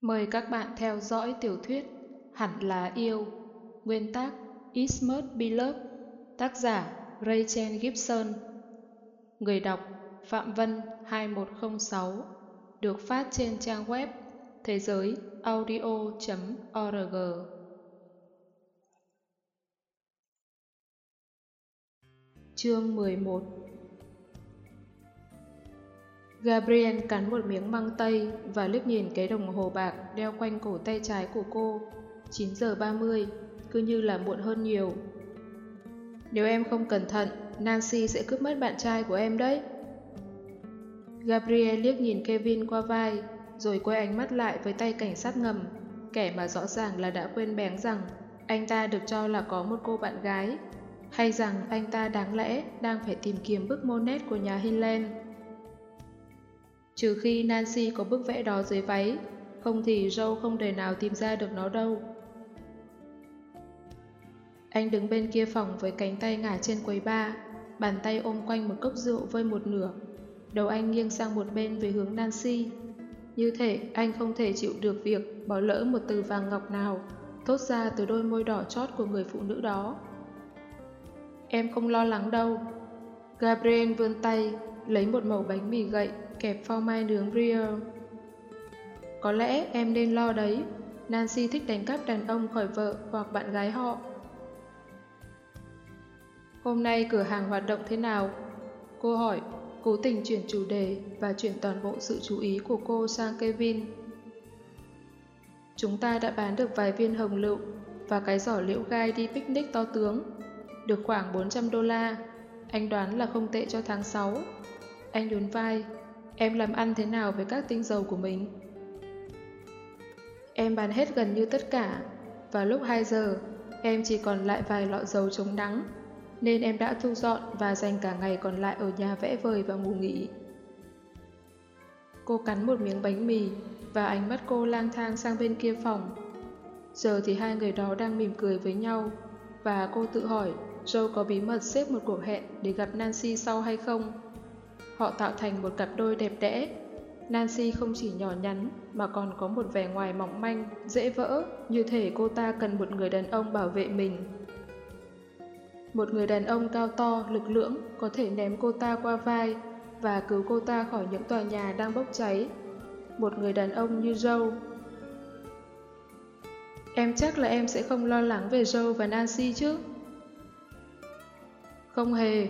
Mời các bạn theo dõi tiểu thuyết Hẳn là yêu, Nguyên tác It Must Be Love Tác giả Rachel Gibson. Người đọc Phạm Vân 2106 Được phát trên trang web thế giới audio.org Chương 11 Gabriel cắn một miếng măng tây và liếc nhìn cái đồng hồ bạc đeo quanh cổ tay trái của cô. 9 giờ 30, cứ như là muộn hơn nhiều. Nếu em không cẩn thận, Nancy sẽ cướp mất bạn trai của em đấy. Gabriel liếc nhìn Kevin qua vai, rồi quay ánh mắt lại với tay cảnh sát ngầm, kẻ mà rõ ràng là đã quên bén rằng anh ta được cho là có một cô bạn gái, hay rằng anh ta đáng lẽ đang phải tìm kiếm bức Monet của nhà Hinland. Trừ khi Nancy có bức vẽ đó dưới váy, không thì Joe không đời nào tìm ra được nó đâu. Anh đứng bên kia phòng với cánh tay ngả trên quầy bar, bàn tay ôm quanh một cốc rượu vơi một nửa. Đầu anh nghiêng sang một bên về hướng Nancy. Như thể anh không thể chịu được việc bỏ lỡ một từ vàng ngọc nào thốt ra từ đôi môi đỏ chót của người phụ nữ đó. Em không lo lắng đâu. Gabriel vươn tay, lấy một mẩu bánh mì gậy kẹp phao mai nướng brie. Có lẽ em nên lo đấy, Nancy thích đánh cắp đàn ông khỏi vợ hoặc bạn gái họ. Hôm nay cửa hàng hoạt động thế nào? Cô hỏi, cố tình chuyển chủ đề và chuyển toàn bộ sự chú ý của cô sang Kevin. Chúng ta đã bán được vài viên hồng lựu và cái giỏ liễu gai đi picnic to tướng, được khoảng 400 đô la. Anh đoán là không tệ cho tháng 6. Anh nhún vai, Em làm ăn thế nào với các tinh dầu của mình? Em bán hết gần như tất cả. và lúc 2 giờ, em chỉ còn lại vài lọ dầu chống nắng, nên em đã thu dọn và dành cả ngày còn lại ở nhà vẽ vời và ngủ nghỉ. Cô cắn một miếng bánh mì và ánh mắt cô lang thang sang bên kia phòng. Giờ thì hai người đó đang mỉm cười với nhau và cô tự hỏi Joe có bí mật xếp một cuộc hẹn để gặp Nancy sau hay không. Họ tạo thành một cặp đôi đẹp đẽ. Nancy không chỉ nhỏ nhắn mà còn có một vẻ ngoài mỏng manh, dễ vỡ, như thể cô ta cần một người đàn ông bảo vệ mình. Một người đàn ông cao to, lực lưỡng có thể ném cô ta qua vai và cứu cô ta khỏi những tòa nhà đang bốc cháy. Một người đàn ông như Joe. Em chắc là em sẽ không lo lắng về Joe và Nancy chứ? Không hề,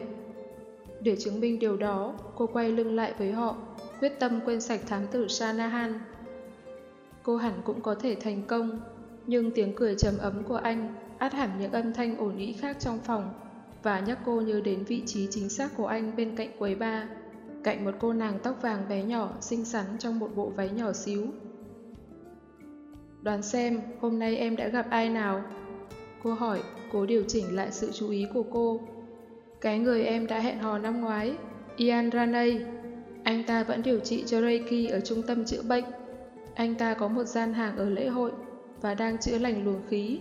để chứng minh điều đó, cô quay lưng lại với họ, quyết tâm quên sạch thám tử Shanahan. Cô hẳn cũng có thể thành công, nhưng tiếng cười trầm ấm của anh át hẳn những âm thanh ổn ý khác trong phòng và nhắc cô nhớ đến vị trí chính xác của anh bên cạnh quầy ba, cạnh một cô nàng tóc vàng bé nhỏ xinh xắn trong một bộ váy nhỏ xíu. Đoán xem, hôm nay em đã gặp ai nào? Cô hỏi, cố điều chỉnh lại sự chú ý của cô cái người em đã hẹn hò năm ngoái, Ian Raney, anh ta vẫn điều trị cho Reiki ở trung tâm chữa bệnh. Anh ta có một gian hàng ở lễ hội và đang chữa lành luồng khí.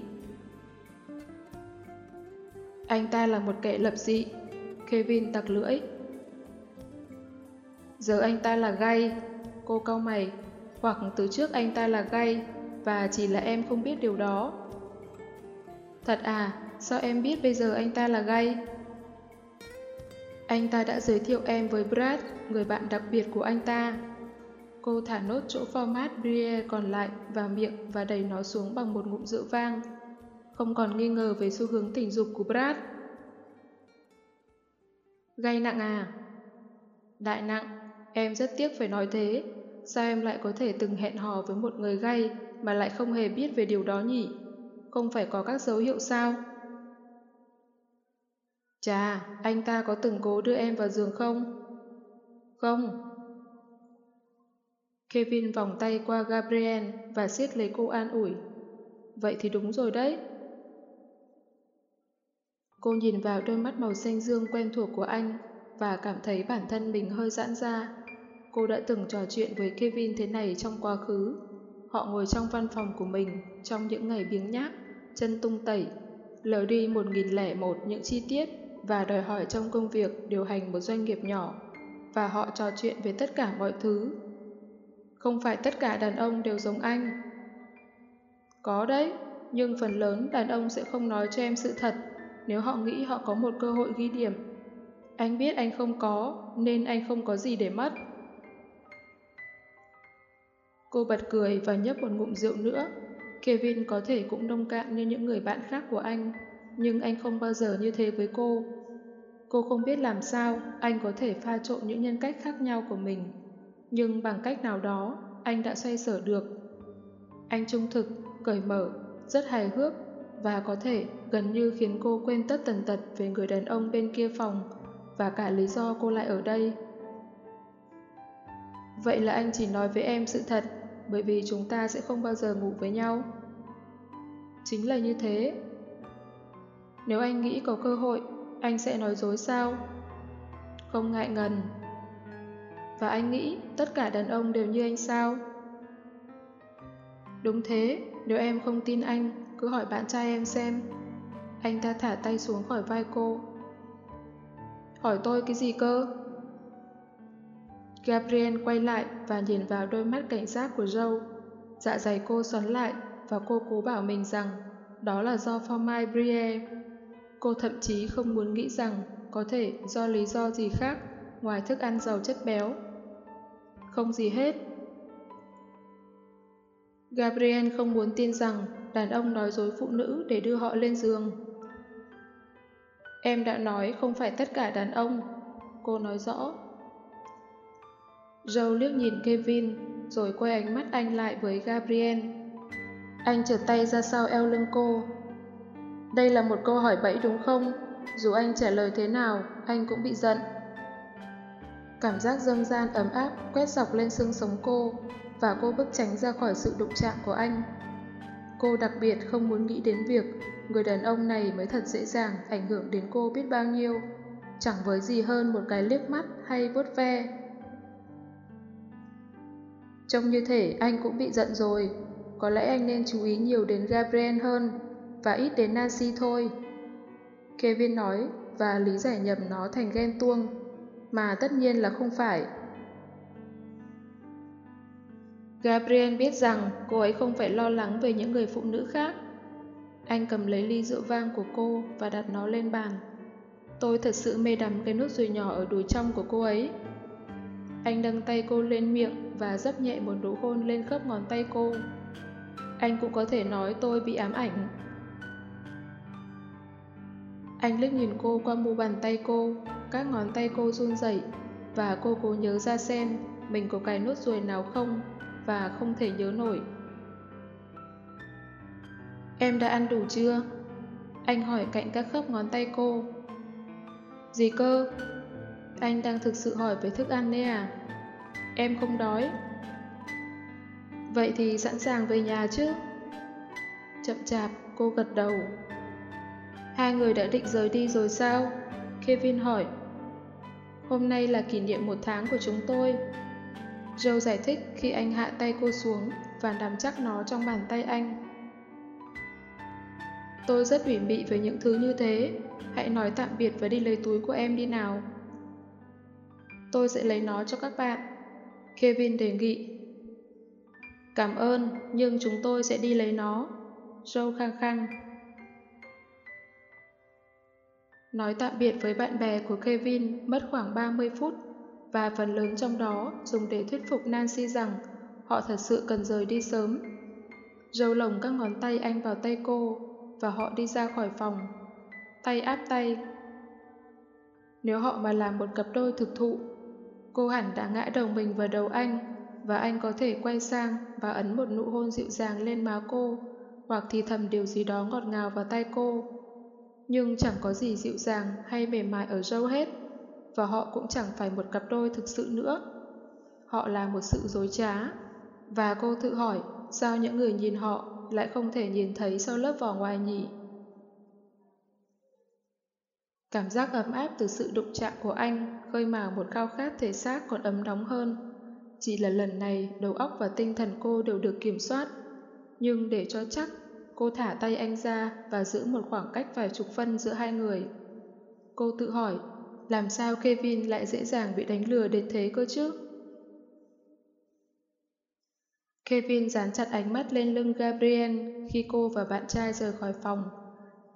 Anh ta là một kẻ lập dị, Kevin tặc lưỡi. Giờ anh ta là gay, cô cau mày, hoặc từ trước anh ta là gay và chỉ là em không biết điều đó. Thật à, sao em biết bây giờ anh ta là gay? Anh ta đã giới thiệu em với Brad, người bạn đặc biệt của anh ta. Cô thả nốt chỗ format Brie còn lại vào miệng và đẩy nó xuống bằng một ngụm rượu vang. Không còn nghi ngờ về xu hướng tình dục của Brad. Gây nặng à? Đại nặng, em rất tiếc phải nói thế. Sao em lại có thể từng hẹn hò với một người gay mà lại không hề biết về điều đó nhỉ? Không phải có các dấu hiệu sao? Chà, anh ta có từng cố đưa em vào giường không? Không. Kevin vòng tay qua Gabriel và siết lấy cô an ủi. Vậy thì đúng rồi đấy. Cô nhìn vào đôi mắt màu xanh dương quen thuộc của anh và cảm thấy bản thân mình hơi giãn ra. Cô đã từng trò chuyện với Kevin thế này trong quá khứ. Họ ngồi trong văn phòng của mình trong những ngày biếng nhác, chân tung tẩy, lờ đi một nghìn lẻ một những chi tiết và đòi hỏi trong công việc điều hành một doanh nghiệp nhỏ và họ trò chuyện về tất cả mọi thứ. Không phải tất cả đàn ông đều giống anh. Có đấy, nhưng phần lớn đàn ông sẽ không nói cho em sự thật nếu họ nghĩ họ có một cơ hội ghi điểm. Anh biết anh không có, nên anh không có gì để mất. Cô bật cười và nhấp một ngụm rượu nữa. Kevin có thể cũng nông cạn như những người bạn khác của anh, nhưng anh không bao giờ như thế với cô. Cô không biết làm sao anh có thể pha trộn những nhân cách khác nhau của mình. Nhưng bằng cách nào đó, anh đã xoay sở được. Anh trung thực, cởi mở, rất hài hước và có thể gần như khiến cô quên tất tần tật về người đàn ông bên kia phòng và cả lý do cô lại ở đây. Vậy là anh chỉ nói với em sự thật bởi vì chúng ta sẽ không bao giờ ngủ với nhau. Chính là như thế. Nếu anh nghĩ có cơ hội, anh sẽ nói dối sao? Không ngại ngần. Và anh nghĩ tất cả đàn ông đều như anh sao? Đúng thế, nếu em không tin anh, cứ hỏi bạn trai em xem. Anh ta thả tay xuống khỏi vai cô. Hỏi tôi cái gì cơ? Gabriel quay lại và nhìn vào đôi mắt cảnh giác của Joe. Dạ dày cô xoắn lại và cô cố bảo mình rằng đó là do Formai Brie. Cô thậm chí không muốn nghĩ rằng có thể do lý do gì khác ngoài thức ăn giàu chất béo. Không gì hết. Gabriel không muốn tin rằng đàn ông nói dối phụ nữ để đưa họ lên giường. Em đã nói không phải tất cả đàn ông. Cô nói rõ. Joe liếc nhìn Kevin, rồi quay ánh mắt anh lại với Gabriel. Anh trượt tay ra sau eo lưng cô. Đây là một câu hỏi bẫy đúng không? Dù anh trả lời thế nào, anh cũng bị giận. Cảm giác dâng gian ấm áp quét dọc lên xương sống cô và cô bước tránh ra khỏi sự đụng chạm của anh. Cô đặc biệt không muốn nghĩ đến việc người đàn ông này mới thật dễ dàng ảnh hưởng đến cô biết bao nhiêu, chẳng với gì hơn một cái liếc mắt hay vuốt ve. Trông như thể anh cũng bị giận rồi, có lẽ anh nên chú ý nhiều đến Gabriel hơn và ít đến Nancy thôi. Kevin nói và lý giải nhầm nó thành ghen tuông, mà tất nhiên là không phải. Gabriel biết rằng cô ấy không phải lo lắng về những người phụ nữ khác. Anh cầm lấy ly rượu vang của cô và đặt nó lên bàn. Tôi thật sự mê đắm cái nút ruồi nhỏ ở đùi trong của cô ấy. Anh nâng tay cô lên miệng và dấp nhẹ một nụ hôn lên khớp ngón tay cô. Anh cũng có thể nói tôi bị ám ảnh. Anh liếc nhìn cô qua mu bàn tay cô, các ngón tay cô run rẩy và cô cố nhớ ra xem mình có cái nốt ruồi nào không và không thể nhớ nổi. Em đã ăn đủ chưa? Anh hỏi cạnh các khớp ngón tay cô. Gì cơ? Anh đang thực sự hỏi về thức ăn đấy à? Em không đói. Vậy thì sẵn sàng về nhà chứ? Chậm chạp, cô gật đầu. Hai người đã định rời đi rồi sao? Kevin hỏi. Hôm nay là kỷ niệm một tháng của chúng tôi. Joe giải thích khi anh hạ tay cô xuống và nắm chắc nó trong bàn tay anh. Tôi rất ủy mị với những thứ như thế. Hãy nói tạm biệt và đi lấy túi của em đi nào. Tôi sẽ lấy nó cho các bạn. Kevin đề nghị. Cảm ơn, nhưng chúng tôi sẽ đi lấy nó. Joe khăng khăng. Nói tạm biệt với bạn bè của Kevin mất khoảng 30 phút và phần lớn trong đó dùng để thuyết phục Nancy rằng họ thật sự cần rời đi sớm. Râu lồng các ngón tay anh vào tay cô và họ đi ra khỏi phòng. Tay áp tay. Nếu họ mà làm một cặp đôi thực thụ, cô hẳn đã ngã đầu mình vào đầu anh và anh có thể quay sang và ấn một nụ hôn dịu dàng lên má cô hoặc thì thầm điều gì đó ngọt ngào vào tay cô. Nhưng chẳng có gì dịu dàng hay mềm mại ở Joe hết và họ cũng chẳng phải một cặp đôi thực sự nữa. Họ là một sự dối trá. Và cô tự hỏi sao những người nhìn họ lại không thể nhìn thấy sau lớp vỏ ngoài nhỉ? Cảm giác ấm áp từ sự đụng chạm của anh khơi mào một khao khát thể xác còn ấm nóng hơn. Chỉ là lần này đầu óc và tinh thần cô đều được kiểm soát. Nhưng để cho chắc, cô thả tay anh ra và giữ một khoảng cách vài chục phân giữa hai người. Cô tự hỏi làm sao Kevin lại dễ dàng bị đánh lừa đến thế cơ chứ? Kevin dán chặt ánh mắt lên lưng Gabriel khi cô và bạn trai rời khỏi phòng.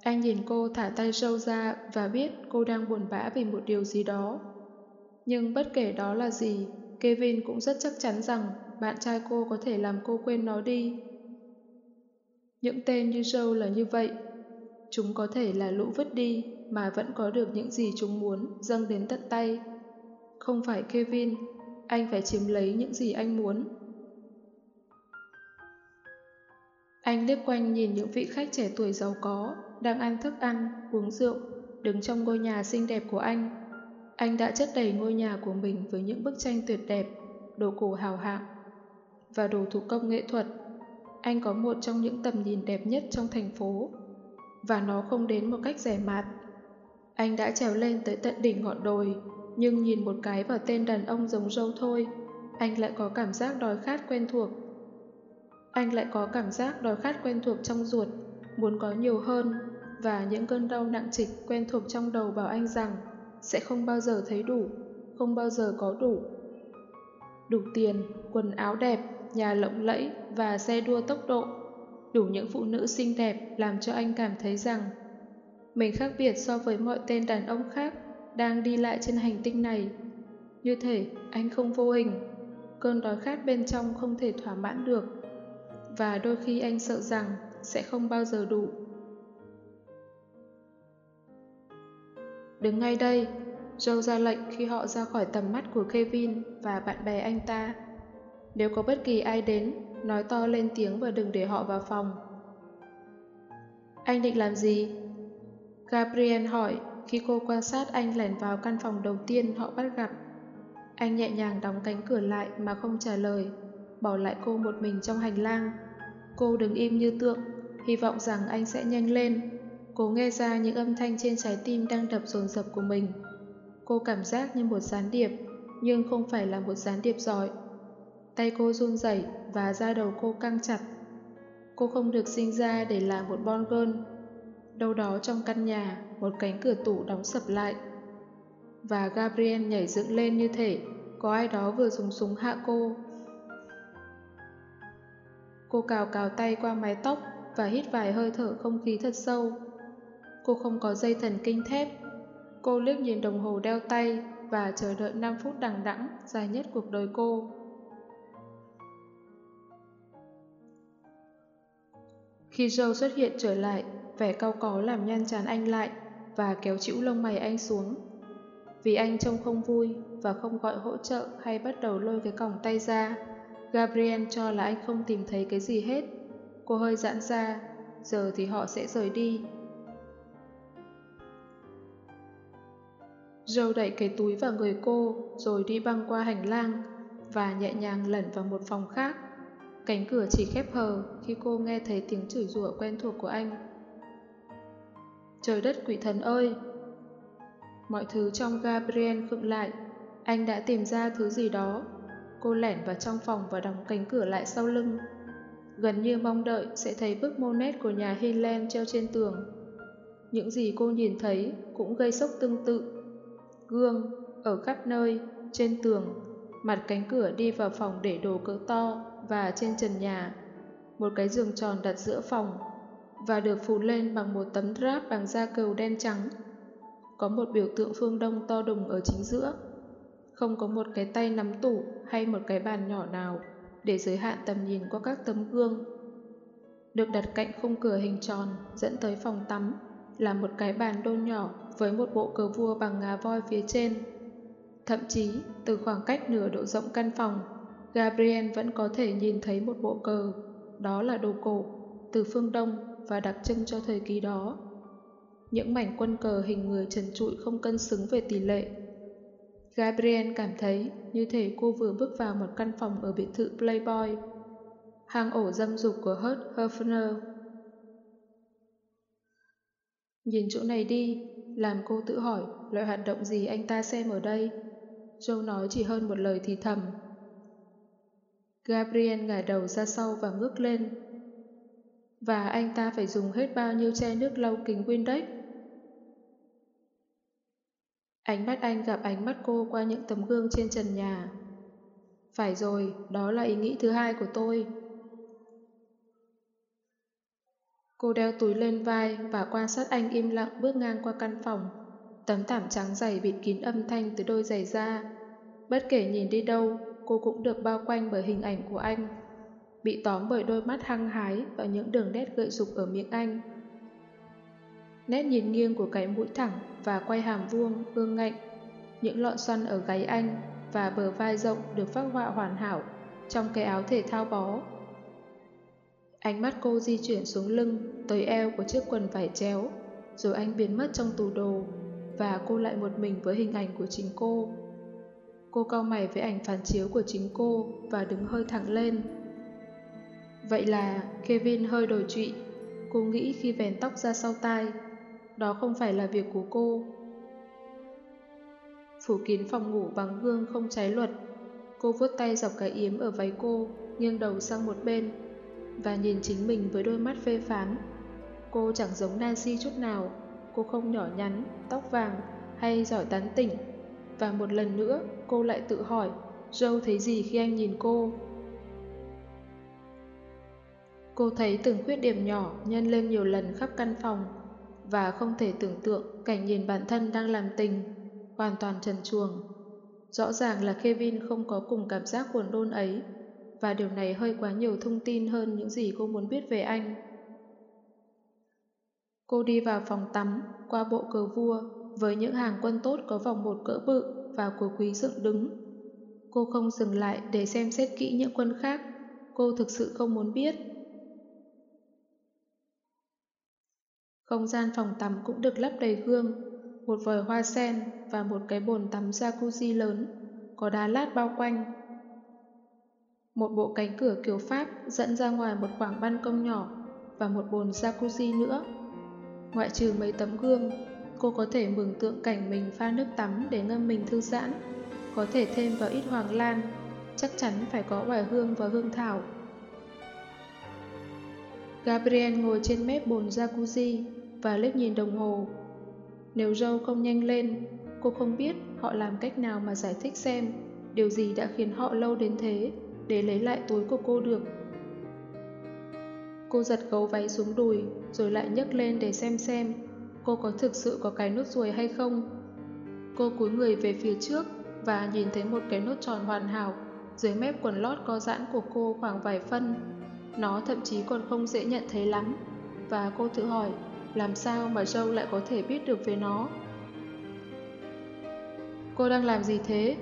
Anh nhìn cô thả tay râu ra và biết cô đang buồn bã vì một điều gì đó. Nhưng bất kể đó là gì, Kevin cũng rất chắc chắn rằng bạn trai cô có thể làm cô quên nó đi. Những tên như Joe là như vậy. Chúng có thể là lũ vứt đi mà vẫn có được những gì chúng muốn dâng đến tận tay. Không phải Kevin, anh phải chiếm lấy những gì anh muốn. Anh liếc quanh nhìn những vị khách trẻ tuổi giàu có, đang ăn thức ăn, uống rượu, đứng trong ngôi nhà xinh đẹp của anh. Anh đã chất đầy ngôi nhà của mình với những bức tranh tuyệt đẹp, đồ cổ hào hạng và đồ thủ công nghệ thuật. Anh có một trong những tầm nhìn đẹp nhất trong thành phố và nó không đến một cách rẻ mạt. Anh đã trèo lên tới tận đỉnh ngọn đồi nhưng nhìn một cái vào tên đàn ông giống dâu thôi, anh lại có cảm giác đói khát quen thuộc. Anh lại có cảm giác đói khát quen thuộc trong ruột, muốn có nhiều hơn và những cơn đau nặng trịch quen thuộc trong đầu bảo anh rằng sẽ không bao giờ thấy đủ, không bao giờ có đủ. Đủ tiền, quần áo đẹp, nhà lộng lẫy và xe đua tốc độ, đủ những phụ nữ xinh đẹp làm cho anh cảm thấy rằng mình khác biệt so với mọi tên đàn ông khác đang đi lại trên hành tinh này. Như thể anh không vô hình, cơn đói khát bên trong không thể thỏa mãn được. Và đôi khi anh sợ rằng sẽ không bao giờ đủ. Đứng ngay đây, Joe ra lệnh khi họ ra khỏi tầm mắt của Kevin và bạn bè anh ta. Nếu có bất kỳ ai đến, nói to lên tiếng và đừng để họ vào phòng. Anh định làm gì? Gabriel hỏi khi cô quan sát anh lẻn vào căn phòng đầu tiên họ bắt gặp. Anh nhẹ nhàng đóng cánh cửa lại mà không trả lời, bỏ lại cô một mình trong hành lang. Cô đứng im như tượng, hy vọng rằng anh sẽ nhanh lên. Cô nghe ra những âm thanh trên trái tim đang đập dồn dập của mình. Cô cảm giác như một gián điệp, nhưng không phải là một gián điệp giỏi. Tay cô run rẩy và da đầu cô căng chặt. Cô không được sinh ra để làm một bon girl Đâu đó trong căn nhà, một cánh cửa tủ đóng sập lại. Và Gabriel nhảy dựng lên như thể có ai đó vừa dùng súng hạ cô. Cô cào cào tay qua mái tóc và hít vài hơi thở không khí thật sâu. Cô không có dây thần kinh thép. Cô liếc nhìn đồng hồ đeo tay và chờ đợi 5 phút đằng đẵng dài nhất cuộc đời cô. Khi Joe xuất hiện trở lại, vẻ cau có làm nhăn chán anh lại và kéo chịu lông mày anh xuống. Vì anh trông không vui và không gọi hỗ trợ hay bắt đầu lôi cái còng tay ra, Gabriel cho là anh không tìm thấy cái gì hết. Cô hơi giãn ra, giờ thì họ sẽ rời đi. Joe đẩy cái túi vào người cô rồi đi băng qua hành lang và nhẹ nhàng lẩn vào một phòng khác. Cánh cửa chỉ khép hờ khi cô nghe thấy tiếng chửi rủa quen thuộc của anh. Trời đất quỷ thần ơi! Mọi thứ trong Gabriel khựng lại. Anh đã tìm ra thứ gì đó. Cô lẻn vào trong phòng và đóng cánh cửa lại sau lưng. Gần như mong đợi sẽ thấy bức monet của nhà Hinland treo trên tường. Những gì cô nhìn thấy cũng gây sốc tương tự. Gương, ở khắp nơi, trên tường, mặt cánh cửa đi vào phòng để đồ cỡ to và trên trần nhà. Một cái giường tròn đặt giữa phòng và được phủ lên bằng một tấm drap bằng da cừu đen trắng. Có một biểu tượng phương Đông to đùng ở chính giữa. Không có một cái tay nắm tủ hay một cái bàn nhỏ nào để giới hạn tầm nhìn qua các tấm gương. Được đặt cạnh khung cửa hình tròn dẫn tới phòng tắm là một cái bàn đôn nhỏ với một bộ cờ vua bằng ngà voi phía trên. Thậm chí, từ khoảng cách nửa độ rộng căn phòng, Gabriel vẫn có thể nhìn thấy một bộ cờ. Đó là đồ cổ, từ phương Đông và đặc trưng cho thời kỳ đó. Những mảnh quân cờ hình người trần trụi không cân xứng về tỷ lệ. Gabriel cảm thấy như thể cô vừa bước vào một căn phòng ở biệt thự Playboy, hang ổ dâm dục của Hurt Hefner. Nhìn chỗ này đi, làm cô tự hỏi loại hoạt động gì anh ta xem ở đây. Châu nói chỉ hơn một lời thì thầm. Gabriel ngả đầu ra sau và ngước lên. Và anh ta phải dùng hết bao nhiêu chai nước lau kính Windex. Ánh mắt anh gặp ánh mắt cô qua những tấm gương trên trần nhà. Phải rồi, đó là ý nghĩ thứ hai của tôi. Cô đeo túi lên vai và quan sát anh im lặng bước ngang qua căn phòng. Tấm thảm trắng dày bịt kín âm thanh từ đôi giày da Bất kể nhìn đi đâu, cô cũng được bao quanh bởi hình ảnh của anh. Bị tóm bởi đôi mắt hăng hái và những đường nét gợi dục ở miệng anh. Nét nhìn nghiêng của cái mũi thẳng và quay hàm vuông, ương ngạnh. Những lọn xoăn ở gáy anh và bờ vai rộng được phác họa hoàn hảo trong cái áo thể thao bó. Ánh mắt cô di chuyển xuống lưng, tới eo của chiếc quần vải chéo, rồi anh biến mất trong tủ đồ, và cô lại một mình với hình ảnh của chính cô. Cô cau mày với ảnh phản chiếu của chính cô và đứng hơi thẳng lên. Vậy là Kevin hơi đổi trụy, cô nghĩ khi vén tóc ra sau tai. Đó không phải là việc của cô. Phủ kín phòng ngủ bằng gương không trái luật. Cô vuốt tay dọc cái yếm ở váy cô, nghiêng đầu sang một bên, và nhìn chính mình với đôi mắt phê phán. Cô chẳng giống Nancy chút nào, cô không nhỏ nhắn, tóc vàng hay giỏi tán tỉnh. Và một lần nữa, cô lại tự hỏi, Joe thấy gì khi anh nhìn cô? Cô thấy từng khuyết điểm nhỏ nhân lên nhiều lần khắp căn phòng và không thể tưởng tượng cảnh nhìn bản thân đang làm tình, hoàn toàn trần truồng. Rõ ràng là Kevin không có cùng cảm giác buồn đôn ấy và điều này hơi quá nhiều thông tin hơn những gì cô muốn biết về anh. Cô đi vào phòng tắm, qua bộ cờ vua, với những hàng quân tốt có vòng một cỡ bự và của quý dựng đứng. Cô không dừng lại để xem xét kỹ những quân khác, cô thực sự không muốn biết. Không gian phòng tắm cũng được lắp đầy gương, một vòi hoa sen và một cái bồn tắm jacuzzi lớn, có đá lát bao quanh. Một bộ cánh cửa kiểu Pháp dẫn ra ngoài một khoảng ban công nhỏ và một bồn jacuzzi nữa. Ngoại trừ mấy tấm gương, cô có thể mường tượng cảnh mình pha nước tắm để ngâm mình thư giãn, có thể thêm vào ít hoàng lan, chắc chắn phải có oải hương và hương thảo. Gabriel ngồi trên mép bồn jacuzzi và liếc nhìn đồng hồ. Nếu Joe không nhanh lên, cô không biết họ làm cách nào mà giải thích xem điều gì đã khiến họ lâu đến thế để lấy lại túi của cô được. Cô giật gấu váy xuống đùi rồi lại nhấc lên để xem xem cô có thực sự có cái nốt ruồi hay không. Cô cúi người về phía trước và nhìn thấy một cái nốt tròn hoàn hảo dưới mép quần lót có giãn của cô khoảng vài phân. Nó thậm chí còn không dễ nhận thấy lắm. Và cô tự hỏi, làm sao mà Joe lại có thể biết được về nó. Cô đang làm gì thế?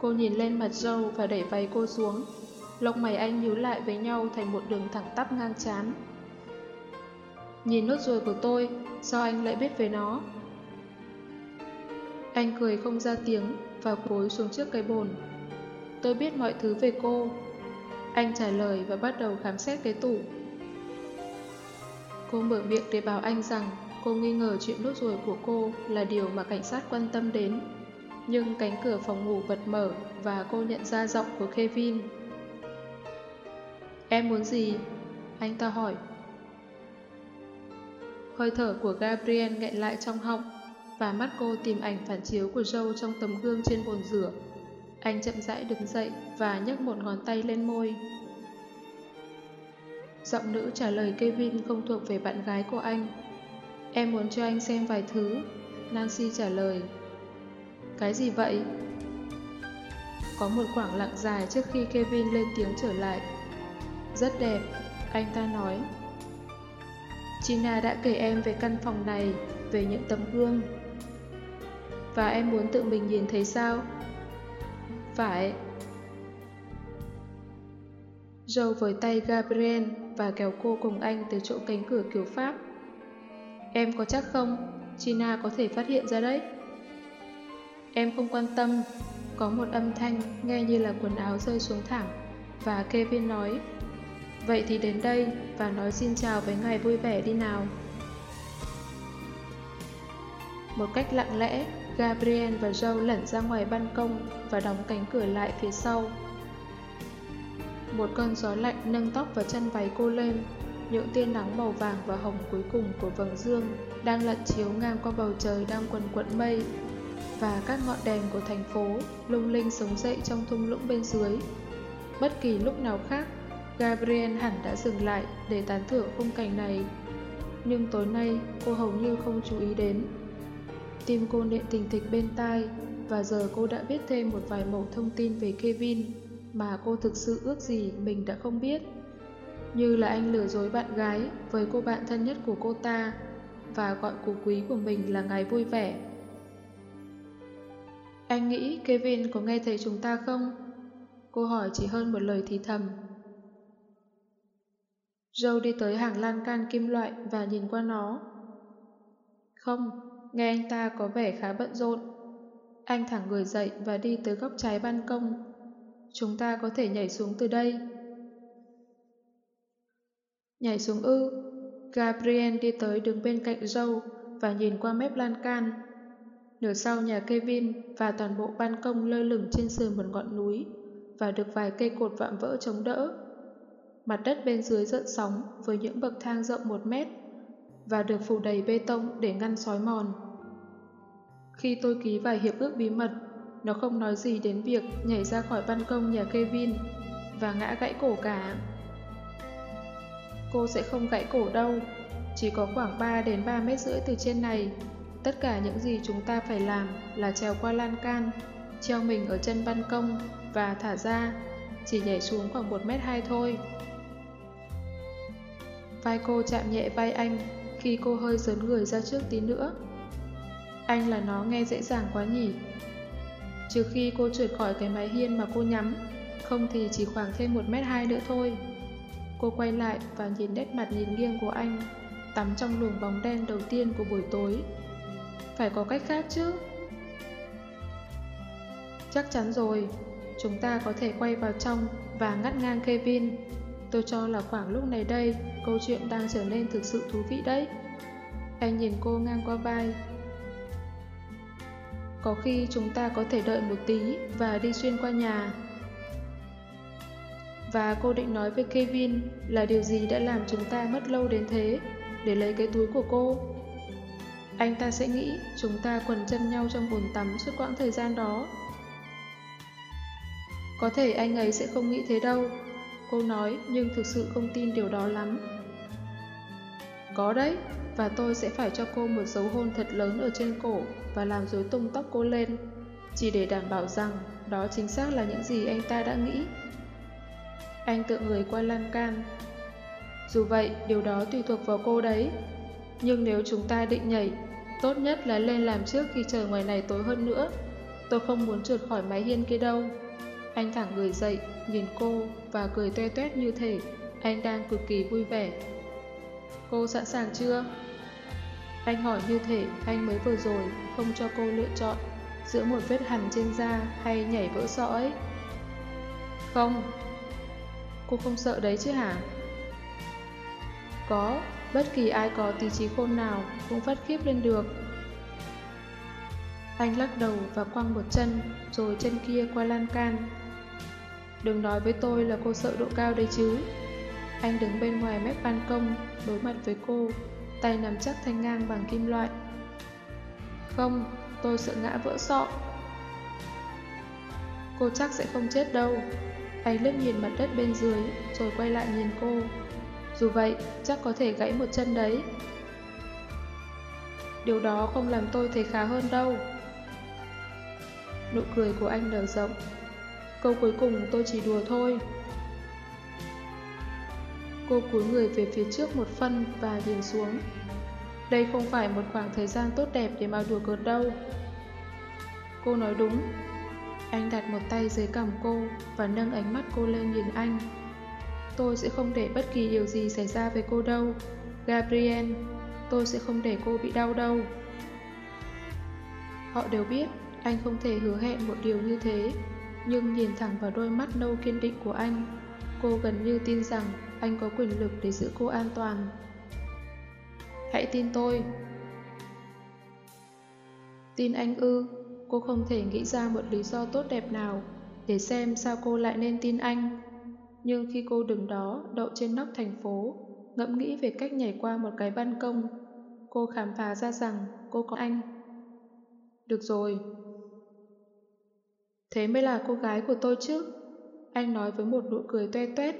Cô nhìn lên mặt Joe và đẩy váy cô xuống. Lông mày anh nhíu lại với nhau thành một đường thẳng tắp ngang chán. Nhìn nốt ruồi của tôi, sao anh lại biết về nó? Anh cười không ra tiếng và cúi xuống trước cái bồn. Tôi biết mọi thứ về cô. Anh trả lời và bắt đầu khám xét cái tủ. Cô mở miệng để bảo anh rằng cô nghi ngờ chuyện nốt ruồi của cô là điều mà cảnh sát quan tâm đến. Nhưng cánh cửa phòng ngủ bật mở và cô nhận ra giọng của Kevin. Em muốn gì? Anh ta hỏi. Hơi thở của Gabriel nghẹn lại trong họng và mắt cô tìm ảnh phản chiếu của Joe trong tấm gương trên bồn rửa. Anh chậm rãi đứng dậy và nhấc một ngón tay lên môi. Giọng nữ trả lời Kevin không thuộc về bạn gái của anh. Em muốn cho anh xem vài thứ. Nancy trả lời. Cái gì vậy? Có một khoảng lặng dài trước khi Kevin lên tiếng trở lại. Rất đẹp, anh ta nói. Gina đã kể em về căn phòng này, về những tấm gương. Và em muốn tự mình nhìn thấy sao? Phải. Joe với tay Gabriel và kéo cô cùng anh từ chỗ cánh cửa kiểu Pháp. Em có chắc không? Gina có thể phát hiện ra đấy. Em không quan tâm. Có một âm thanh nghe như là quần áo rơi xuống thảm và Kevin nói Vậy thì đến đây và nói xin chào với ngài vui vẻ đi nào. Một cách lặng lẽ, Gabriel và Joe lẩn ra ngoài ban công và đóng cánh cửa lại phía sau. Một cơn gió lạnh nâng tóc và chân váy cô lên, những tia nắng màu vàng và hồng cuối cùng của vầng dương đang lặn chiếu ngang qua bầu trời đang quần quận mây và các ngọn đèn của thành phố lung linh sống dậy trong thung lũng bên dưới. Bất kỳ lúc nào khác, Gabriel hẳn đã dừng lại để tán thưởng khung cảnh này. Nhưng tối nay, cô hầu như không chú ý đến. Tim cô nện tình thịch bên tai và giờ cô đã biết thêm một vài mẩu thông tin về Kevin mà cô thực sự ước gì mình đã không biết. Như là anh lừa dối bạn gái với cô bạn thân nhất của cô ta và gọi cú quý của mình là ngày vui vẻ. Anh nghĩ Kevin có nghe thấy chúng ta không? Cô hỏi chỉ hơn một lời thì thầm. Joe đi tới hàng lan can kim loại và nhìn qua nó. Không, nghe anh ta có vẻ khá bận rộn. Anh thẳng người dậy và đi tới góc trái ban công. Chúng ta có thể nhảy xuống từ đây. Nhảy xuống ư. Gabriel đi tới đứng bên cạnh Joe và nhìn qua mép lan can. Nửa sau nhà Kevin và toàn bộ ban công lơ lửng trên sườn một ngọn núi và được vài cây cột vạm vỡ chống đỡ. Mặt đất bên dưới rợn sóng với những bậc thang rộng một mét và được phủ đầy bê tông để ngăn sói mòn. Khi tôi ký vài hiệp ước bí mật, nó không nói gì đến việc nhảy ra khỏi ban công nhà Kevin và ngã gãy cổ cả. Cô sẽ không gãy cổ đâu, chỉ có khoảng 3 đến 3 mét rưỡi từ trên này. Tất cả những gì chúng ta phải làm là trèo qua lan can, treo mình ở chân ban công và thả ra, chỉ nhảy xuống khoảng 1 mét 2 thôi. Vai cô chạm nhẹ vai anh khi cô hơi dớn người ra trước tí nữa. Anh là nó nghe dễ dàng quá nhỉ. Trừ khi cô trượt khỏi cái mái hiên mà cô nhắm, không thì chỉ khoảng thêm 1 mét 2 nữa thôi. Cô quay lại và nhìn nét mặt nhìn nghiêng của anh, tắm trong luồng bóng đen đầu tiên của buổi tối. Phải có cách khác chứ. Chắc chắn rồi, chúng ta có thể quay vào trong và ngắt ngang Kevin. Tôi cho là khoảng lúc này đây, câu chuyện đang trở nên thực sự thú vị đấy. Anh nhìn cô ngang qua vai. Có khi chúng ta có thể đợi một tí và đi xuyên qua nhà. Và cô định nói với Kevin là điều gì đã làm chúng ta mất lâu đến thế để lấy cái túi của cô. Anh ta sẽ nghĩ chúng ta quần chân nhau trong bồn tắm suốt quãng thời gian đó. Có thể anh ấy sẽ không nghĩ thế đâu, cô nói nhưng thực sự không tin điều đó lắm. Có đấy, và tôi sẽ phải cho cô một dấu hôn thật lớn ở trên cổ và làm rối tung tóc cô lên, chỉ để đảm bảo rằng đó chính xác là những gì anh ta đã nghĩ. Anh tự người qua lan can. Dù vậy, điều đó tùy thuộc vào cô đấy. Nhưng nếu chúng ta định nhảy, tốt nhất là lên làm trước khi trời ngoài này tối hơn nữa. Tôi không muốn trượt khỏi mái hiên kia đâu. Anh thẳng người dậy, nhìn cô và cười toe toét như thể anh đang cực kỳ vui vẻ. Cô sẵn sàng chưa? Anh hỏi như thể anh mới vừa rồi không cho cô lựa chọn giữa một vết hằn trên da hay nhảy vỡ sọ ấy. Không, Cô không sợ đấy chứ hả? Có, bất kỳ ai có tí trí khôn nào cũng phát khiếp lên được. Anh lắc đầu và quăng một chân, rồi chân kia qua lan can. Đừng nói với tôi là cô sợ độ cao đấy chứ. Anh đứng bên ngoài mép ban công, đối mặt với cô, tay nắm chắc thanh ngang bằng kim loại. Không, tôi sợ ngã vỡ sọ. Cô chắc sẽ không chết đâu, anh liếc nhìn mặt đất bên dưới, rồi quay lại nhìn cô. Dù vậy, chắc có thể gãy một chân đấy. Điều đó không làm tôi thấy khá hơn đâu. Nụ cười của anh nở rộng. Câu cuối cùng tôi chỉ đùa thôi. Cô cúi người về phía trước một phân và nhìn xuống. Đây không phải một khoảng thời gian tốt đẹp để mà đùa cợt đâu. Cô nói đúng, anh đặt một tay dưới cằm cô và nâng ánh mắt cô lên nhìn anh. Tôi sẽ không để bất kỳ điều gì xảy ra với cô đâu. Gabriel, tôi sẽ không để cô bị đau đâu. Họ đều biết anh không thể hứa hẹn một điều như thế, nhưng nhìn thẳng vào đôi mắt nâu kiên định của anh, cô gần như tin rằng anh có quyền lực để giữ cô an toàn. Hãy tin tôi. Tin anh ư? Cô không thể nghĩ ra một lý do tốt đẹp nào để xem sao cô lại nên tin anh. Nhưng khi cô đứng đó, đậu trên nóc thành phố, ngẫm nghĩ về cách nhảy qua một cái ban công, cô khám phá ra rằng cô có anh. Được rồi. Thế mới là cô gái của tôi chứ. Anh nói với một nụ cười toe toét.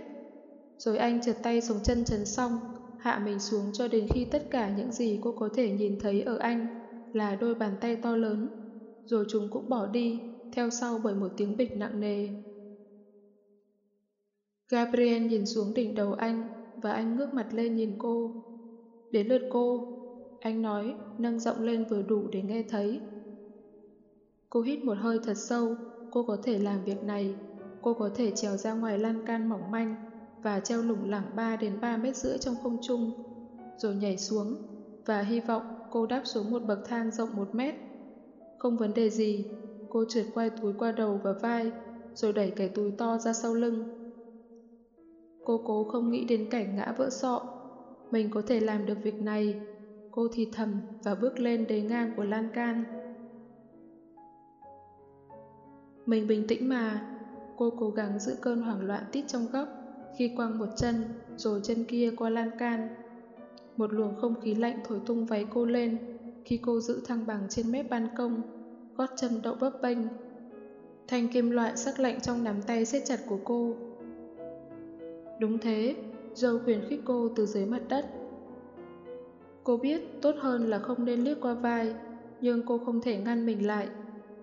Rồi anh trượt tay xuống chân trần xong, hạ mình xuống cho đến khi tất cả những gì cô có thể nhìn thấy ở anh là đôi bàn tay to lớn. Rồi chúng cũng bỏ đi, theo sau bởi một tiếng bịch nặng nề. Gabriel nhìn xuống đỉnh đầu anh và anh ngước mặt lên nhìn cô. Đến lượt cô, anh nói, nâng giọng lên vừa đủ để nghe thấy. Cô hít một hơi thật sâu, cô có thể làm việc này. Cô có thể trèo ra ngoài lan can mỏng manh và treo lủng lẳng 3 đến 3 mét rưỡi trong không trung, rồi nhảy xuống và hy vọng cô đáp xuống một bậc thang rộng 1 mét. Không vấn đề gì, cô trượt quay túi qua đầu và vai, rồi đẩy cái túi to ra sau lưng. Cô cố không nghĩ đến cảnh ngã vỡ sọ. Mình có thể làm được việc này. Cô thì thầm và bước lên đế ngang của lan can. Mình bình tĩnh mà. Cô cố gắng giữ cơn hoảng loạn tít trong góc khi quăng một chân rồi chân kia qua lan can. Một luồng không khí lạnh thổi tung váy cô lên khi cô giữ thăng bằng trên mép ban công, gót chân đậu bấp bênh. Thanh kim loại sắc lạnh trong nắm tay siết chặt của cô. Đúng thế, Joe khuyến khích cô từ dưới mặt đất. Cô biết tốt hơn là không nên liếc qua vai, nhưng cô không thể ngăn mình lại.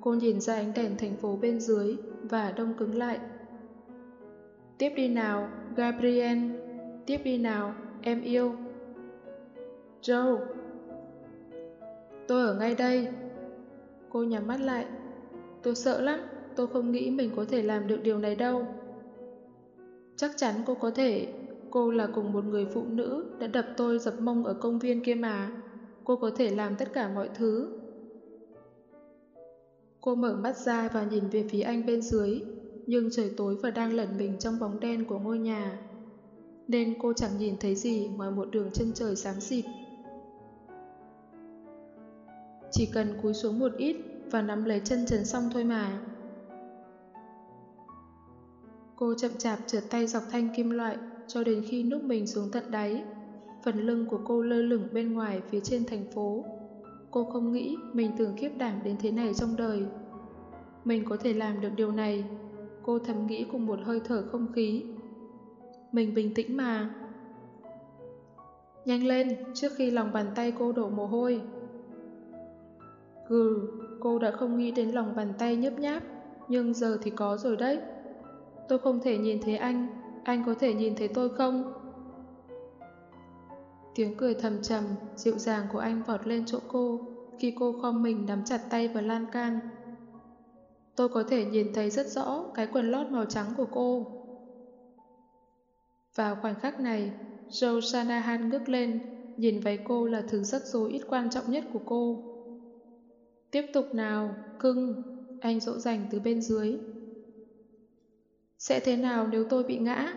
Cô nhìn ra ánh đèn thành phố bên dưới và đông cứng lại. Tiếp đi nào, Gabriel. Tiếp đi nào, em yêu. Joe. Tôi ở ngay đây. Cô nhắm mắt lại. Tôi sợ lắm, tôi không nghĩ mình có thể làm được điều này đâu. Chắc chắn cô có thể. Cô là cùng một người phụ nữ đã đập tôi dập mông ở công viên kia mà. Cô có thể làm tất cả mọi thứ. Cô mở mắt ra và nhìn về phía anh bên dưới, nhưng trời tối và đang lẩn mình trong bóng đen của ngôi nhà. Nên cô chẳng nhìn thấy gì ngoài một đường chân trời xám xịt. Chỉ cần cúi xuống một ít và nắm lấy chân trần xong thôi mà. Cô chậm chạp trượt tay dọc thanh kim loại cho đến khi núp mình xuống tận đáy. Phần lưng của cô lơ lửng bên ngoài phía trên thành phố. Cô không nghĩ mình tưởng khiếp đảm đến thế này trong đời. Mình có thể làm được điều này. Cô thầm nghĩ cùng một hơi thở không khí. Mình bình tĩnh mà. Nhanh lên, trước khi lòng bàn tay cô đổ mồ hôi. Gừ, cô đã không nghĩ đến lòng bàn tay nhấp nháp, nhưng giờ thì có rồi đấy. Tôi không thể nhìn thấy anh, anh có thể nhìn thấy tôi không? Tiếng cười thầm trầm, dịu dàng của anh vọt lên chỗ cô, khi cô khom mình nắm chặt tay vào lan can. Tôi có thể nhìn thấy rất rõ cái quần lót màu trắng của cô. Vào khoảnh khắc này, Joe Shanahan ngước lên, nhìn váy cô là thứ rắc rối ít quan trọng nhất của cô. Tiếp tục nào, cưng, anh dỗ dành từ bên dưới. Sẽ thế nào nếu tôi bị ngã?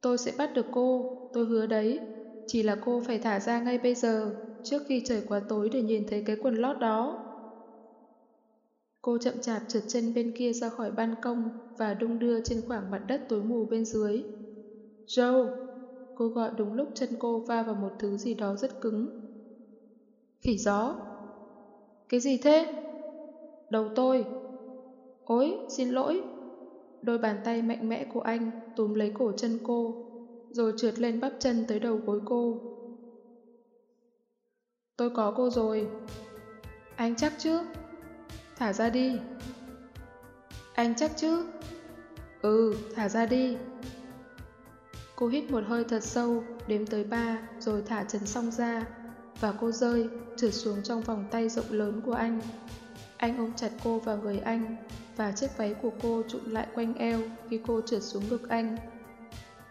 Tôi sẽ bắt được cô, tôi hứa đấy. Chỉ là cô phải thả ra ngay bây giờ, trước khi trời quá tối để nhìn thấy cái quần lót đó. Cô chậm chạp trượt chân bên kia ra khỏi ban công và đung đưa trên khoảng mặt đất tối mù bên dưới. Joe! Cô gọi đúng lúc chân cô va vào một thứ gì đó rất cứng. Khỉ gió! Cái gì thế? Đầu tôi! Ôi, xin lỗi! Đôi bàn tay mạnh mẽ của anh túm lấy cổ chân cô, rồi trượt lên bắp chân tới đầu gối cô. Tôi có cô rồi. Anh chắc chứ? Thả ra đi. Anh chắc chứ? Ừ, thả ra đi. Cô hít một hơi thật sâu, đếm tới ba, rồi thả chân xong ra, và cô rơi, trượt xuống trong vòng tay rộng lớn của anh. Anh ôm chặt cô vào người anh, và chiếc váy của cô trụm lại quanh eo khi cô trượt xuống ngực anh.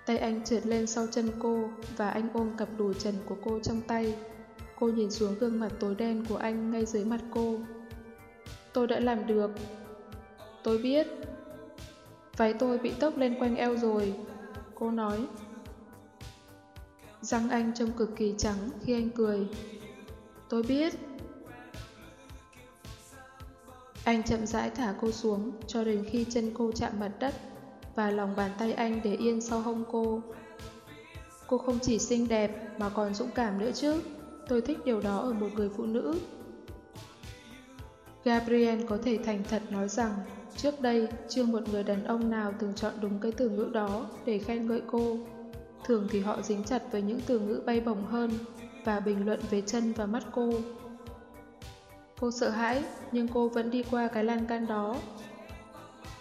Tay anh trượt lên sau chân cô và anh ôm cặp đùi trần của cô trong tay. Cô nhìn xuống gương mặt tối đen của anh ngay dưới mặt cô. Tôi đã làm được. Tôi biết. Váy tôi bị tốc lên quanh eo rồi. Cô nói. Răng anh trông cực kỳ trắng khi anh cười. Tôi biết. Anh chậm rãi thả cô xuống cho đến khi chân cô chạm mặt đất và lòng bàn tay anh để yên sau hông cô. Cô không chỉ xinh đẹp mà còn dũng cảm nữa chứ. Tôi thích điều đó ở một người phụ nữ. Gabriel có thể thành thật nói rằng trước đây chưa một người đàn ông nào từng chọn đúng cái từ ngữ đó để khen ngợi cô. Thường thì họ dính chặt với những từ ngữ bay bổng hơn và bình luận về chân và mắt cô. Cô sợ hãi, nhưng cô vẫn đi qua cái lan can đó.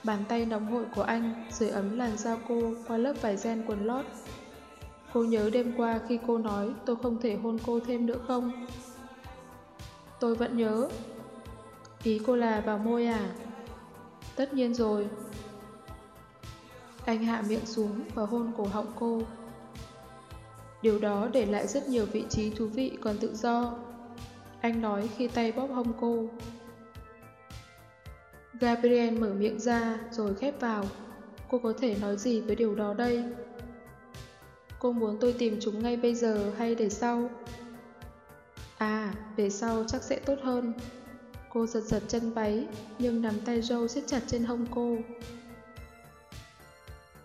Bàn tay nóng hổi của anh dưới ấm làn da cô qua lớp vải ren quần lót. Cô nhớ đêm qua khi cô nói, tôi không thể hôn cô thêm nữa không? Tôi vẫn nhớ. Ý cô là vào môi à? Tất nhiên rồi. Anh hạ miệng xuống và hôn cổ họng cô. Điều đó để lại rất nhiều vị trí thú vị còn tự do. Anh nói khi tay bóp hông cô. Gabriel mở miệng ra rồi khép vào. Cô có thể nói gì với điều đó đây? Cô muốn tôi tìm chúng ngay bây giờ hay để sau? À, để sau chắc sẽ tốt hơn. Cô giật giật chân váy, nhưng nắm tay Joe siết chặt trên hông cô.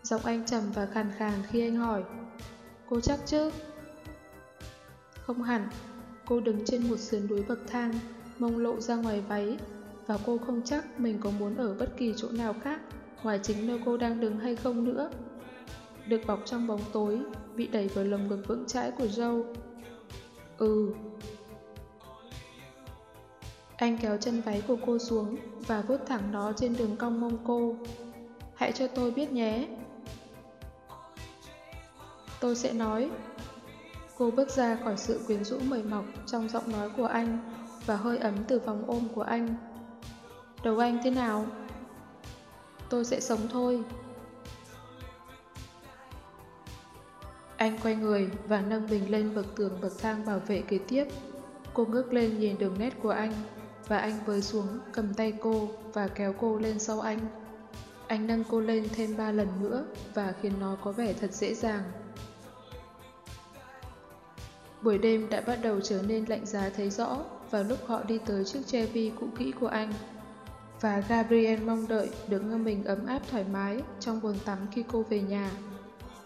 Giọng anh trầm và khàn khàn khi anh hỏi. Cô chắc chứ? Không hẳn, cô đứng trên một sườn núi bậc thang, mông lộ ra ngoài váy, và cô không chắc mình có muốn ở bất kỳ chỗ nào khác ngoài chính nơi cô đang đứng hay không nữa. Được bọc trong bóng tối, bị đẩy vào lồng ngực vững chãi của Joe. Ừ, anh kéo chân váy của cô xuống và vuốt thẳng nó trên đường cong mông cô. Hãy cho tôi biết nhé. Tôi sẽ nói. Cô bước ra khỏi sự quyến rũ mời mọc trong giọng nói của anh và hơi ấm từ vòng ôm của anh. Đầu anh thế nào? Tôi sẽ sống thôi. Anh quay người và nâng mình lên bậc tường bậc thang bảo vệ kế tiếp. Cô ngước lên nhìn đường nét của anh và anh với xuống, cầm tay cô và kéo cô lên sau anh. Anh nâng cô lên thêm ba lần nữa và khiến nó có vẻ thật dễ dàng. Buổi đêm đã bắt đầu trở nên lạnh giá thấy rõ vào lúc họ đi tới chiếc Chevy cũ kỹ của anh. Và Gabriel mong đợi được ngâm mình ấm áp thoải mái trong bồn tắm khi cô về nhà.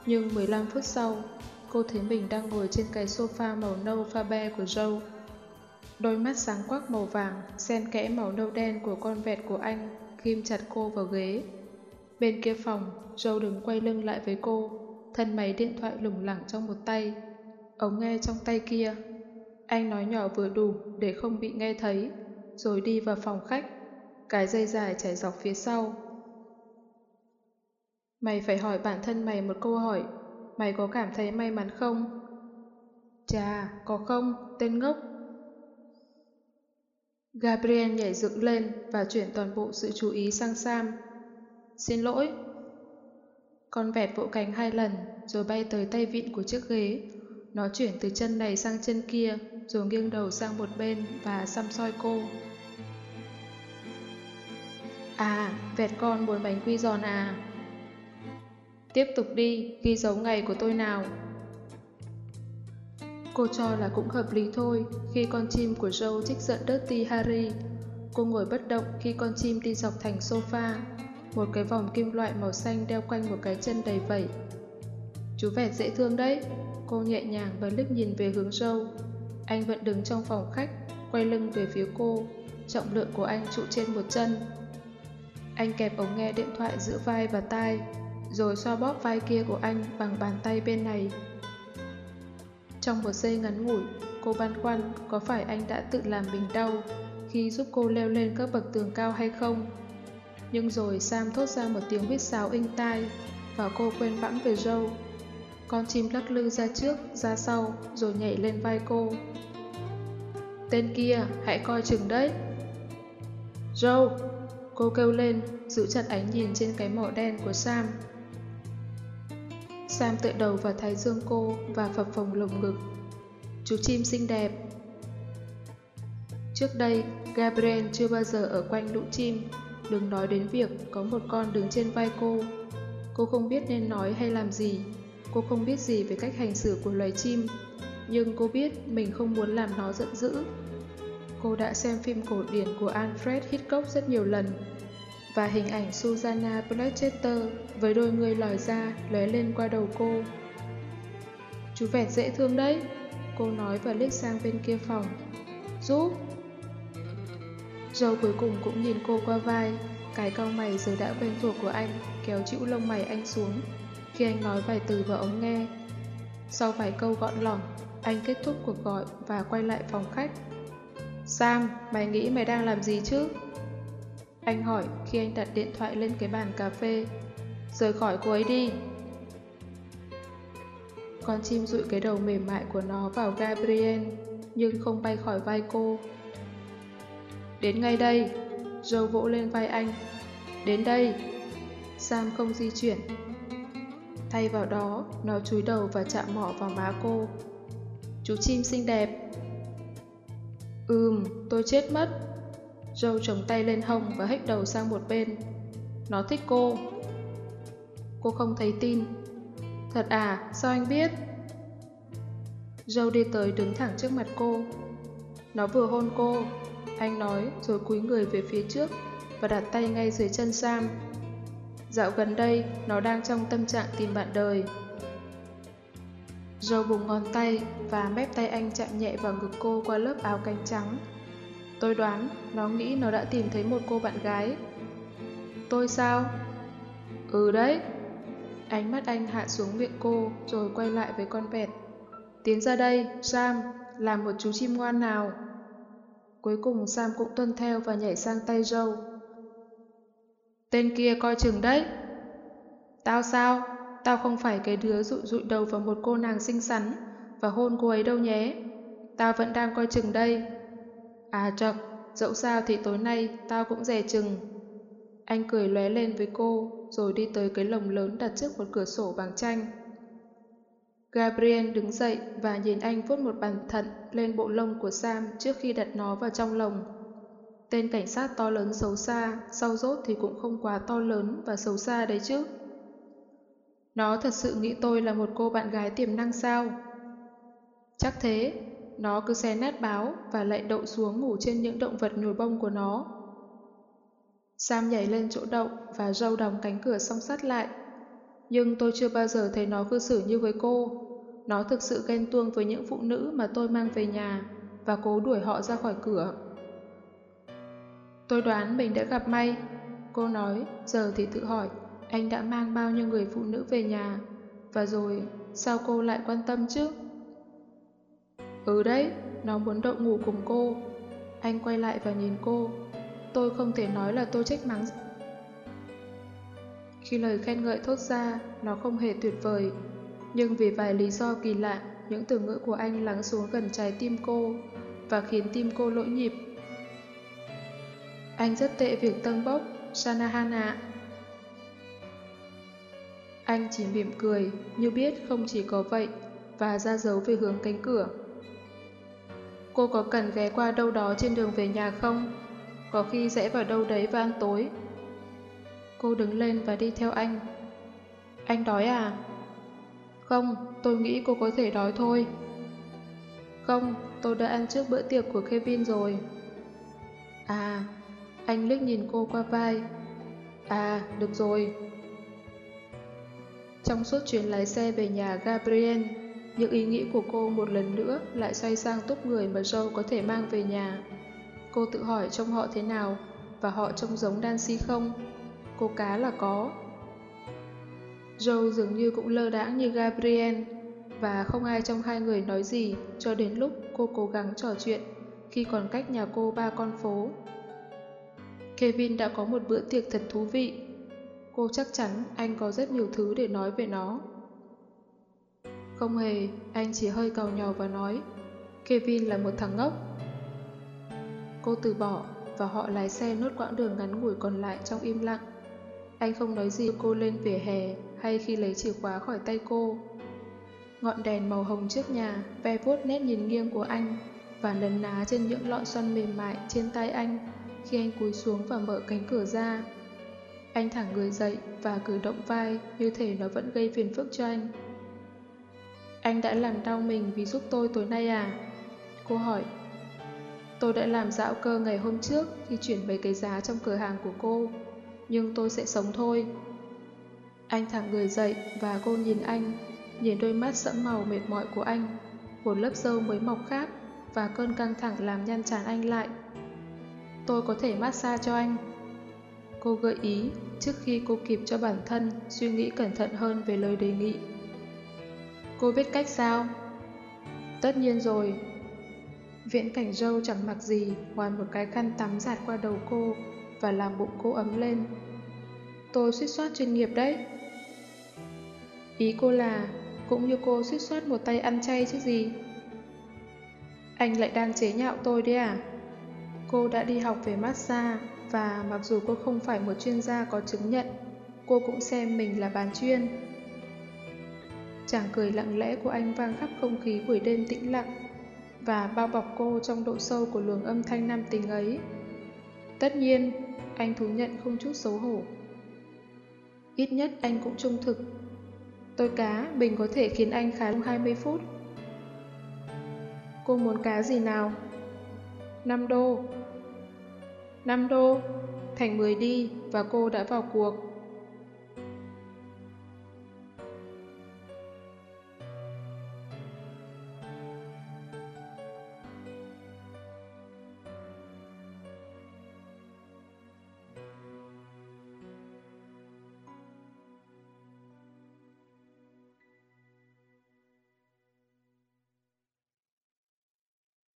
Nhưng 15 phút sau, cô thấy mình đang ngồi trên cái sofa màu nâu pha be của Joe. Đôi mắt sáng quắc màu vàng, xen kẽ màu nâu đen của con vẹt của anh, ghim chặt cô vào ghế. Bên kia phòng, Joe đứng quay lưng lại với cô, thân máy điện thoại lủng lẳng trong một tay, ống nghe trong tay kia. Anh nói nhỏ vừa đủ để không bị nghe thấy, rồi đi vào phòng khách, cái dây dài chảy dọc phía sau. Mày phải hỏi bản thân mày một câu hỏi, mày có cảm thấy may mắn không? Chà, có không, tên ngốc? Gabriel nhảy dựng lên và chuyển toàn bộ sự chú ý sang Sam. Xin lỗi. Con vẹt vỗ cánh hai lần rồi bay tới tay vịn của chiếc ghế. Nó chuyển từ chân này sang chân kia rồi nghiêng đầu sang một bên và xăm soi cô. À, vẹt con muốn bánh quy giòn à? Tiếp tục đi, ghi dấu ngày của tôi nào. Cô cho là cũng hợp lý thôi khi con chim của Joe trích giận Dirty Harry. Cô ngồi bất động khi con chim đi dọc thành sofa, một cái vòng kim loại màu xanh đeo quanh một cái chân đầy vẩy. Chú vẹt dễ thương đấy. Cô nhẹ nhàng và liếc nhìn về hướng Joe. Anh vẫn đứng trong phòng khách, quay lưng về phía cô, trọng lượng của anh trụ trên một chân. Anh kẹp ống nghe điện thoại giữa vai và tai, rồi xoa bóp vai kia của anh bằng bàn tay bên này. Trong một giây ngắn ngủi, cô băn khoăn có phải anh đã tự làm mình đau khi giúp cô leo lên các bậc tường cao hay không. Nhưng rồi Sam thốt ra một tiếng huýt sáo inh tai và cô quên bẵng về Joe. Con chim lắc lư ra trước, ra sau rồi nhảy lên vai cô. Tên kia, hãy coi chừng đấy. Joe! Cô kêu lên, giữ chặt ánh nhìn trên cái mỏ đen của Sam. Sam tựa đầu vào thái dương cô và phập phồng lồng ngực. Chú chim xinh đẹp. Trước đây, Gabriel chưa bao giờ ở quanh lũ chim, đừng nói đến việc có một con đứng trên vai cô. Cô không biết nên nói hay làm gì, cô không biết gì về cách hành xử của loài chim, nhưng cô biết mình không muốn làm nó giận dữ. Cô đã xem phim cổ điển của Alfred Hitchcock rất nhiều lần, và hình ảnh Susanna Blanchester với đôi người lòi ra lóe lên qua đầu cô. Chú vẹt dễ thương đấy, cô nói và liếc sang bên kia phòng. Giúp! Joe cuối cùng cũng nhìn cô qua vai, Cái cau mày giờ đã quen thuộc của anh kéo chịu lông mày anh xuống khi anh nói vài từ vào ống nghe. Sau vài câu gọn lỏng, anh kết thúc cuộc gọi và quay lại phòng khách. Sam, mày nghĩ mày đang làm gì chứ? Anh hỏi khi anh đặt điện thoại lên cái bàn cà phê. Rời khỏi cô ấy đi. Con chim rụi cái đầu mềm mại của nó vào Gabriel, nhưng không bay khỏi vai cô. Đến ngay đây, Joe vỗ lên vai anh. Đến đây. Sam không di chuyển. Thay vào đó, nó chúi đầu và chạm mỏ vào má cô. Chú chim xinh đẹp. Ừm, tôi chết mất. Joe trồng tay lên hông và hếch đầu sang một bên. Nó thích cô. Cô không thấy tin. Thật à, sao anh biết? Joe đi tới đứng thẳng trước mặt cô. Nó vừa hôn cô, anh nói rồi cúi người về phía trước và đặt tay ngay dưới chân Sam. Dạo gần đây, nó đang trong tâm trạng tìm bạn đời. Joe vùng ngón tay và mép tay anh chạm nhẹ vào ngực cô qua lớp áo cánh trắng. Tôi đoán nó nghĩ nó đã tìm thấy một cô bạn gái. Tôi sao? Ừ đấy. Ánh mắt anh hạ xuống miệng cô rồi quay lại với con vẹt. Tiến ra đây, Sam, làm một chú chim ngoan nào. Cuối cùng Sam cũng tuân theo và nhảy sang tay Joe. Tên kia coi chừng đấy. Tao sao? Tao không phải cái đứa rụi rụi đầu vào một cô nàng xinh xắn và hôn cô ấy đâu nhé. Tao vẫn đang coi chừng đây. À chật, dẫu sao thì tối nay tao cũng dè chừng. Anh cười lóe lên với cô, rồi đi tới cái lồng lớn đặt trước một cửa sổ bằng tranh. Gabriel đứng dậy và nhìn anh vuốt một bàn thận lên bộ lông của Sam trước khi đặt nó vào trong lồng. Tên cảnh sát to lớn xấu xa, sau rốt thì cũng không quá to lớn và xấu xa đấy chứ. Nó thật sự nghĩ tôi là một cô bạn gái tiềm năng sao? Chắc thế, nó cứ xé nát báo và lại đậu xuống ngủ trên những động vật nhồi bông của nó. Sam nhảy lên chỗ đậu và râu đóng cánh cửa song sắt lại. Nhưng tôi chưa bao giờ thấy nó cư xử như với cô. Nó thực sự ghen tuông với những phụ nữ mà tôi mang về nhà và cố đuổi họ ra khỏi cửa. Tôi đoán mình đã gặp may. Cô nói, giờ thì tự hỏi, anh đã mang bao nhiêu người phụ nữ về nhà? Và rồi, sao cô lại quan tâm chứ? Ừ đấy, nó muốn đậu ngủ cùng cô. Anh quay lại và nhìn cô. Tôi không thể nói là tôi trách mắng. Khi lời khen ngợi thốt ra, nó không hề tuyệt vời. Nhưng vì vài lý do kỳ lạ, những từ ngữ của anh lắng xuống gần trái tim cô và khiến tim cô lỗi nhịp. Anh rất tệ việc tân bốc, Shanahan ạ. Anh chỉ mỉm cười, như biết không chỉ có vậy, và ra dấu về hướng cánh cửa. Cô có cần ghé qua đâu đó trên đường về nhà không? Có khi rẽ vào đâu đấy và ăn tối. Cô đứng lên và đi theo anh. Anh đói à? Không, tôi nghĩ cô có thể đói thôi. Không, tôi đã ăn trước bữa tiệc của Kevin rồi. À, anh liếc nhìn cô qua vai. À, được rồi. Trong suốt chuyến lái xe về nhà Gabriel, những ý nghĩ của cô một lần nữa lại xoay sang túc người mà Joe có thể mang về nhà. Cô tự hỏi trông họ thế nào và họ trông giống Nancy không? Cô cá là có. Joe dường như cũng lơ đãng như Gabriel và không ai trong hai người nói gì cho đến lúc cô cố gắng trò chuyện khi còn cách nhà cô ba con phố. Kevin đã có một bữa tiệc thật thú vị. Cô chắc chắn anh có rất nhiều thứ để nói về nó. Không hề, anh chỉ hơi cầu nhau và nói Kevin là một thằng ngốc. Cô từ bỏ và họ lái xe nốt quãng đường ngắn ngủi còn lại trong im lặng. Anh không nói gì cô lên vỉa hè hay khi lấy chìa khóa khỏi tay cô. Ngọn đèn màu hồng trước nhà ve vuốt nét nhìn nghiêng của anh và nấn ná trên những lọn xoăn mềm mại trên tay anh khi anh cúi xuống và mở cánh cửa ra. Anh thẳng người dậy và cử động vai như thể nó vẫn gây phiền phức cho anh. Anh đã làm đau mình vì giúp tôi tối nay à? Cô hỏi. Tôi đã làm dạo cơ ngày hôm trước khi chuyển mấy cái giá trong cửa hàng của cô, nhưng tôi sẽ sống thôi. Anh thẳng người dậy và cô nhìn anh, nhìn đôi mắt sẫm màu mệt mỏi của anh, một lớp dâu mới mọc khác và cơn căng thẳng làm nhăn chán anh lại. Tôi có thể massage cho anh. Cô gợi ý trước khi cô kịp cho bản thân suy nghĩ cẩn thận hơn về lời đề nghị. Cô biết cách sao? Tất nhiên rồi. Viễn cảnh râu chẳng mặc gì, ngoài một cái khăn tắm giạt qua đầu cô và làm bụng cô ấm lên. Tôi suýt soát chuyên nghiệp đấy. Ý cô là, cũng như cô suýt soát một tay ăn chay chứ gì. Anh lại đang chế nhạo tôi đấy à? Cô đã đi học về massage và mặc dù cô không phải một chuyên gia có chứng nhận, cô cũng xem mình là bán chuyên. Chàng cười lặng lẽ của anh vang khắp không khí buổi đêm tĩnh lặng và bao bọc cô trong độ sâu của luồng âm thanh nam tình ấy. Tất nhiên, anh thú nhận không chút xấu hổ. Ít nhất anh cũng trung thực. Tôi cá, bình có thể khiến anh khá 20 phút. Cô muốn cá gì nào? 5 đô. 5 đô, thành 10 đi và cô đã vào cuộc.